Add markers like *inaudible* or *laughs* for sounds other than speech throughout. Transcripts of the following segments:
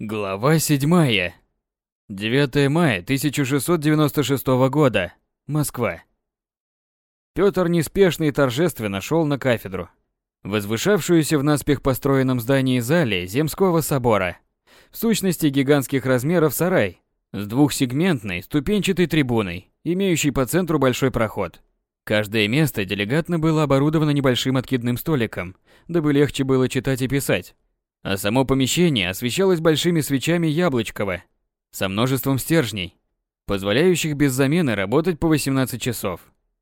Глава 7. 9 мая 1696 года. Москва. Пётр неспешно и торжественно шел на кафедру, возвышавшуюся в наспех построенном здании зале Земского собора. В сущности гигантских размеров сарай с двухсегментной ступенчатой трибуной, имеющей по центру большой проход. Каждое место делегатно было оборудовано небольшим откидным столиком, дабы легче было читать и писать а само помещение освещалось большими свечами Яблочкова со множеством стержней, позволяющих без замены работать по 18 часов.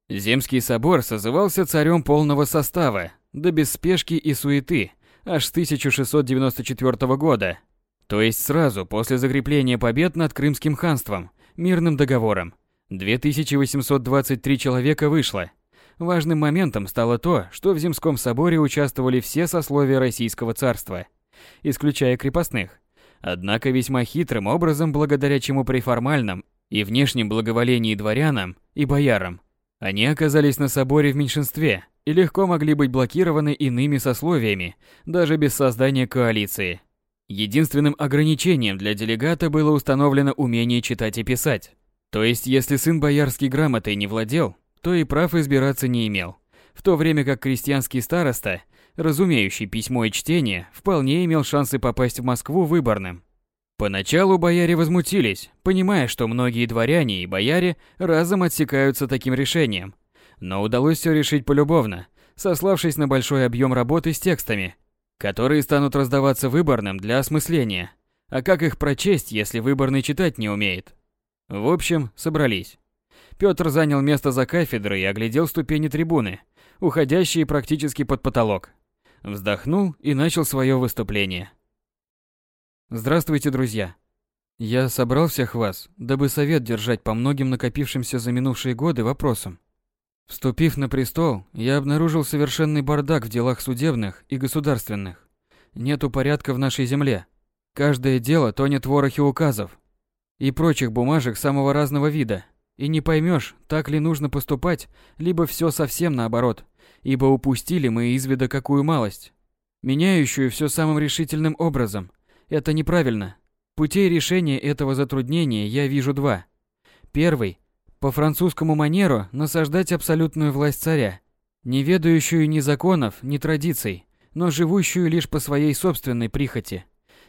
Земский собор созывался царем полного состава, да без спешки и суеты, аж с 1694 года, то есть сразу после закрепления побед над Крымским ханством, мирным договором. 2823 человека вышло. Важным моментом стало то, что в Земском соборе участвовали все сословия Российского царства – исключая крепостных. Однако весьма хитрым образом, благодаря чему при формальном и внешнем благоволении дворянам и боярам, они оказались на соборе в меньшинстве и легко могли быть блокированы иными сословиями, даже без создания коалиции. Единственным ограничением для делегата было установлено умение читать и писать. То есть, если сын боярский грамотой не владел, то и прав избираться не имел. В то время как крестьянский староста разумеющий письмо и чтение, вполне имел шансы попасть в Москву выборным. Поначалу бояре возмутились, понимая, что многие дворяне и бояре разом отсекаются таким решением. Но удалось все решить полюбовно, сославшись на большой объем работы с текстами, которые станут раздаваться выборным для осмысления. А как их прочесть, если выборный читать не умеет? В общем, собрались. Пётр занял место за кафедрой и оглядел ступени трибуны, уходящие практически под потолок. Вздохнул и начал свое выступление. Здравствуйте, друзья. Я собрал всех вас, дабы совет держать по многим накопившимся за минувшие годы вопросам. Вступив на престол, я обнаружил совершенный бардак в делах судебных и государственных. Нету порядка в нашей земле. Каждое дело тонет в ворохе указов и прочих бумажек самого разного вида. И не поймешь, так ли нужно поступать, либо все совсем наоборот ибо упустили мы из вида какую малость, меняющую все самым решительным образом. Это неправильно. Путей решения этого затруднения я вижу два. Первый – по французскому манеру насаждать абсолютную власть царя, не ведающую ни законов, ни традиций, но живущую лишь по своей собственной прихоти.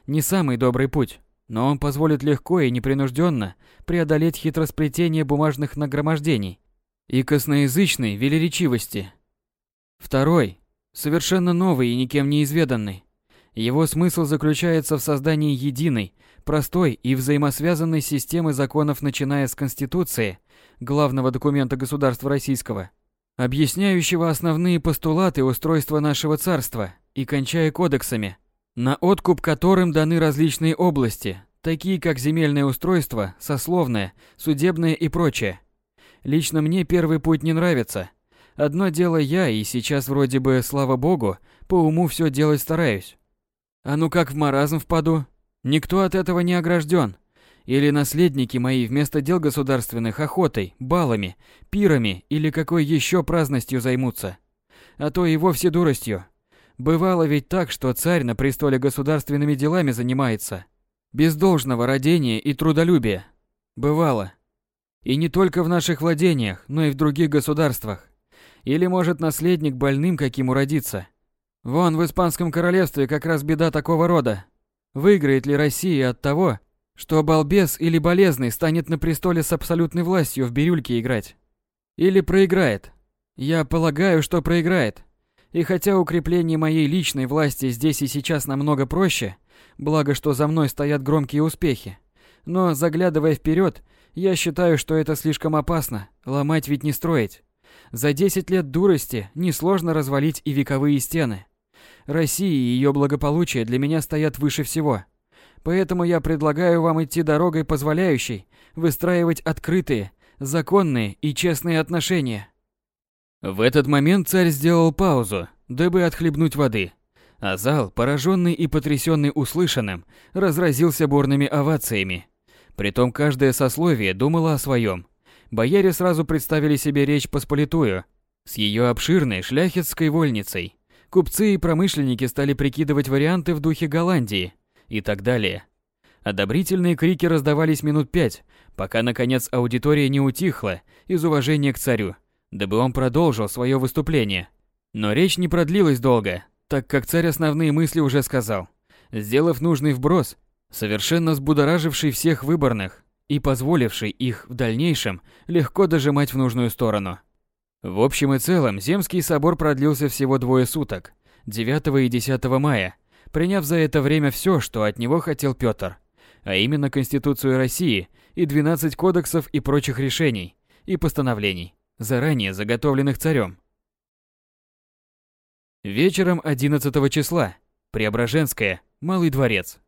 Не самый добрый путь, но он позволит легко и непринужденно преодолеть хитросплетение бумажных нагромождений и косноязычной велеречивости – Второй, совершенно новый и никем не изведанный. Его смысл заключается в создании единой, простой и взаимосвязанной системы законов, начиная с Конституции, главного документа государства российского, объясняющего основные постулаты устройства нашего царства, и кончая кодексами, на откуп которым даны различные области, такие как земельное устройство, сословное, судебное и прочее. Лично мне первый путь не нравится – Одно дело я, и сейчас вроде бы, слава богу, по уму все делать стараюсь. А ну как в маразм впаду? Никто от этого не огражден. Или наследники мои вместо дел государственных охотой, балами, пирами или какой еще праздностью займутся. А то и вовсе дуростью. Бывало ведь так, что царь на престоле государственными делами занимается. Без должного родения и трудолюбия. Бывало. И не только в наших владениях, но и в других государствах. Или, может, наследник больным каким уродиться. Вон, в Испанском королевстве как раз беда такого рода. Выиграет ли Россия от того, что балбес или болезный станет на престоле с абсолютной властью в бирюльке играть? Или проиграет? Я полагаю, что проиграет. И хотя укрепление моей личной власти здесь и сейчас намного проще, благо что за мной стоят громкие успехи, но заглядывая вперед, я считаю, что это слишком опасно, ломать ведь не строить. За 10 лет дурости несложно развалить и вековые стены. Россия и ее благополучие для меня стоят выше всего. Поэтому я предлагаю вам идти дорогой, позволяющей выстраивать открытые, законные и честные отношения. В этот момент царь сделал паузу, дабы отхлебнуть воды. А зал, пораженный и потрясенный услышанным, разразился бурными овациями. Притом каждое сословие думало о своем – бояре сразу представили себе Речь Посполитую с ее обширной шляхетской вольницей. Купцы и промышленники стали прикидывать варианты в духе Голландии и так далее. Одобрительные крики раздавались минут пять, пока наконец аудитория не утихла из уважения к царю, дабы он продолжил свое выступление. Но речь не продлилась долго, так как царь основные мысли уже сказал, сделав нужный вброс, совершенно взбудораживший всех выборных и позволивший их в дальнейшем легко дожимать в нужную сторону. В общем и целом, Земский собор продлился всего двое суток, 9 и 10 мая, приняв за это время все, что от него хотел Петр а именно Конституцию России и 12 кодексов и прочих решений и постановлений, заранее заготовленных царем. Вечером 11 числа. Преображенская, Малый дворец.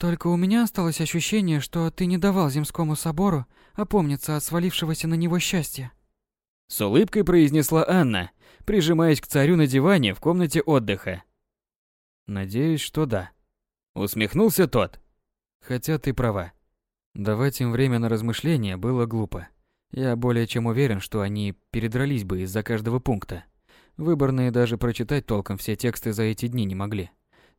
Только у меня осталось ощущение, что ты не давал Земскому собору опомниться от свалившегося на него счастья. С улыбкой произнесла Анна, прижимаясь к царю на диване в комнате отдыха. Надеюсь, что да. Усмехнулся тот. Хотя ты права. Давать им время на размышления было глупо. Я более чем уверен, что они передрались бы из-за каждого пункта. Выборные даже прочитать толком все тексты за эти дни не могли.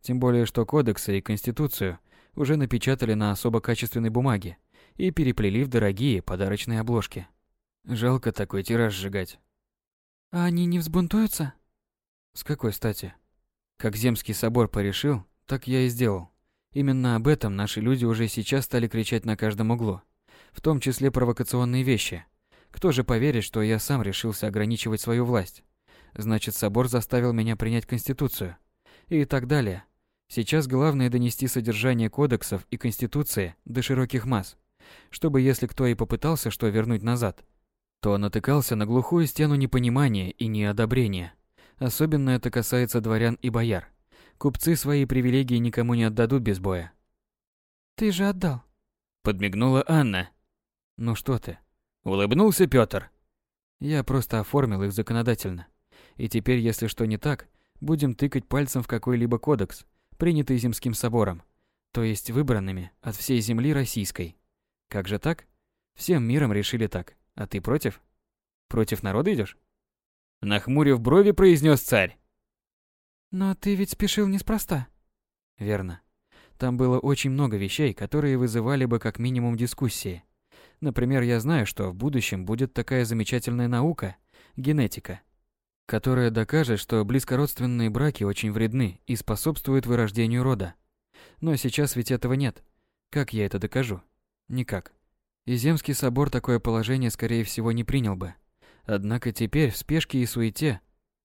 Тем более, что кодексы и конституцию уже напечатали на особо качественной бумаге и переплели в дорогие подарочные обложки. Жалко такой тираж сжигать. А они не взбунтуются? С какой стати? Как Земский собор порешил, так я и сделал. Именно об этом наши люди уже сейчас стали кричать на каждом углу, в том числе провокационные вещи. Кто же поверит, что я сам решился ограничивать свою власть? Значит, собор заставил меня принять конституцию. И так далее. Сейчас главное донести содержание кодексов и конституции до широких масс, чтобы если кто и попытался что вернуть назад, то натыкался на глухую стену непонимания и неодобрения. Особенно это касается дворян и бояр. Купцы свои привилегии никому не отдадут без боя. Ты же отдал. Подмигнула Анна. Ну что ты? Улыбнулся Пётр. Я просто оформил их законодательно. И теперь, если что не так, будем тыкать пальцем в какой-либо кодекс, принятый Земским собором, то есть выбранными от всей земли российской. Как же так? Всем миром решили так. А ты против? Против народа идешь? Нахмурив брови, произнес царь. Но ты ведь спешил неспроста. Верно. Там было очень много вещей, которые вызывали бы как минимум дискуссии. Например, я знаю, что в будущем будет такая замечательная наука – генетика, которая докажет, что близкородственные браки очень вредны и способствуют вырождению рода. Но сейчас ведь этого нет. Как я это докажу? Никак. И Земский собор такое положение, скорее всего, не принял бы. Однако теперь в спешке и суете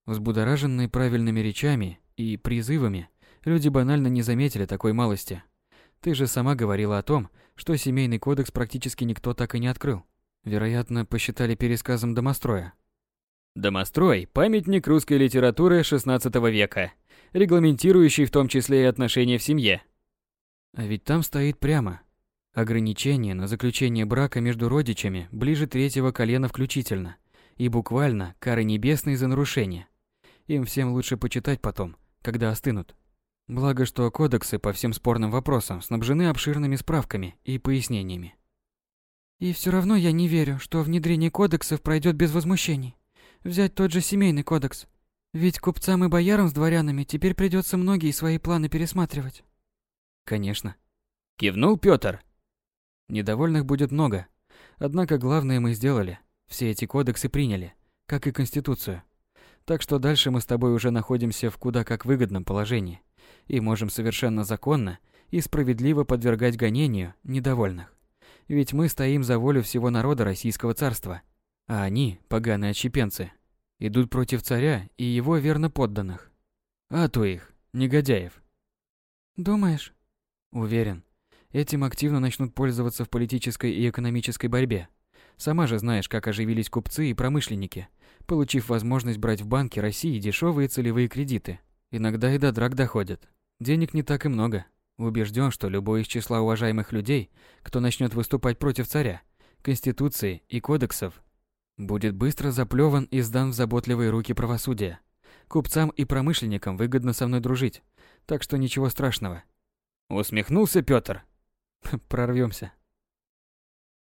Взбудораженные правильными речами и призывами, люди банально не заметили такой малости. Ты же сама говорила о том, что семейный кодекс практически никто так и не открыл. Вероятно, посчитали пересказом домостроя. Домострой – памятник русской литературы XVI века, регламентирующий в том числе и отношения в семье. А ведь там стоит прямо ограничение на заключение брака между родичами ближе третьего колена включительно и буквально кары небесные за нарушение – им всем лучше почитать потом, когда остынут. Благо, что кодексы по всем спорным вопросам снабжены обширными справками и пояснениями. И все равно я не верю, что внедрение кодексов пройдет без возмущений. Взять тот же семейный кодекс. Ведь купцам и боярам с дворянами теперь придется многие свои планы пересматривать. Конечно. Кивнул Пётр. Недовольных будет много. Однако главное мы сделали. Все эти кодексы приняли, как и Конституцию. Так что дальше мы с тобой уже находимся в куда как выгодном положении и можем совершенно законно и справедливо подвергать гонению недовольных. Ведь мы стоим за волю всего народа Российского царства, а они, поганые отщепенцы, идут против царя и его верно подданных. А то их, негодяев. Думаешь? Уверен. Этим активно начнут пользоваться в политической и экономической борьбе. Сама же знаешь, как оживились купцы и промышленники, получив возможность брать в банке России дешевые целевые кредиты. Иногда и до драк доходят. Денег не так и много. Убежден, что любой из числа уважаемых людей, кто начнет выступать против царя, конституции и кодексов, будет быстро заплеван и сдан в заботливые руки правосудия. Купцам и промышленникам выгодно со мной дружить, так что ничего страшного. Усмехнулся Пётр. *laughs* Прорвемся.